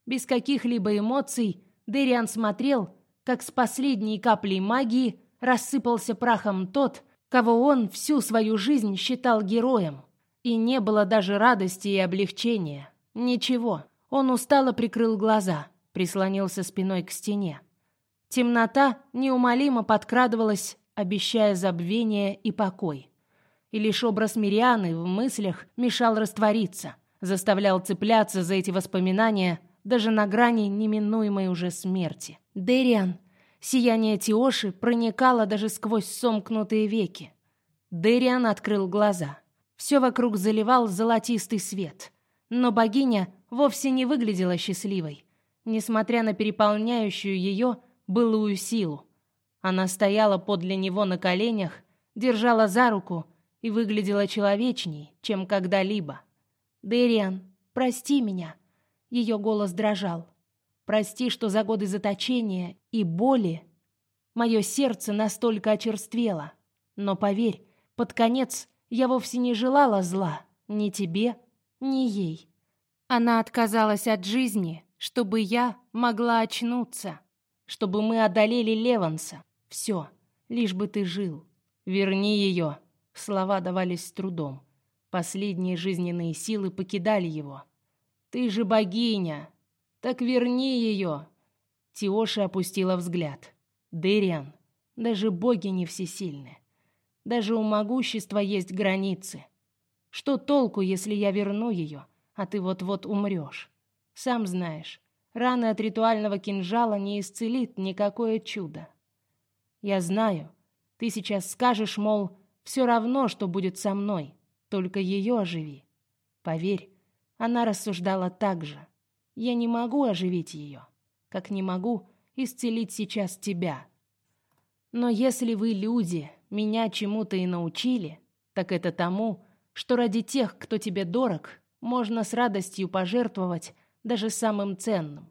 S1: Без каких-либо эмоций Дериан смотрел, как с последней каплей магии рассыпался прахом тот, кого он всю свою жизнь считал героем. И не было даже радости и облегчения. Ничего. Он устало прикрыл глаза, прислонился спиной к стене. Темнота неумолимо подкрадывалась, обещая забвение и покой. И лишь образ Мирианы в мыслях мешал раствориться, заставлял цепляться за эти воспоминания даже на грани неминуемой уже смерти. Дериан, сияние Тиоши проникало даже сквозь сомкнутые веки. Дериан открыл глаза. Все вокруг заливал золотистый свет. Но богиня вовсе не выглядела счастливой, несмотря на переполняющую ее былую силу. Она стояла подле него на коленях, держала за руку и выглядела человечней, чем когда-либо. «Дэриан, прости меня!» Ее голос дрожал. «Прости, что за годы заточения и боли мое сердце настолько очерствело. Но поверь, под конец я вовсе не желала зла ни тебе, ни ей. Она отказалась от жизни, чтобы я могла очнуться, чтобы мы одолели Леванса. Все, лишь бы ты жил. Верни ее. Слова давались с трудом. Последние жизненные силы покидали его. Ты же богиня. Так верни ее. Тиоша опустила взгляд. Дэриан, даже боги не всесильны. Даже у могущества есть границы. Что толку, если я верну ее, а ты вот-вот умрешь? Сам знаешь, раны от ритуального кинжала не исцелит никакое чудо. Я знаю, ты сейчас скажешь, мол, все равно, что будет со мной, только ее оживи. Поверь, она рассуждала так же. Я не могу оживить ее, как не могу исцелить сейчас тебя. Но если вы, люди, меня чему-то и научили, так это тому, что ради тех, кто тебе дорог, можно с радостью пожертвовать даже самым ценным.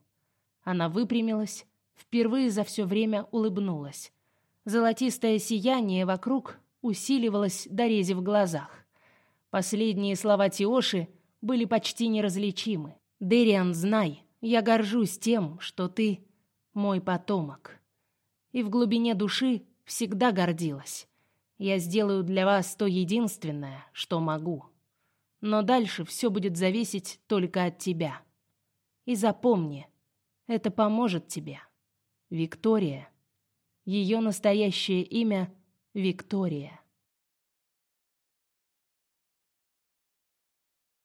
S1: Она выпрямилась, впервые за все время улыбнулась. Золотистое сияние вокруг усиливалось до рези в глазах. Последние слова Тиоши были почти неразличимы. «Дериан, знай, я горжусь тем, что ты мой потомок». И в глубине души всегда гордилась. Я сделаю для вас то единственное, что могу. Но дальше все будет зависеть только от тебя. И запомни, это поможет тебе. Виктория. Ее настоящее имя Виктория.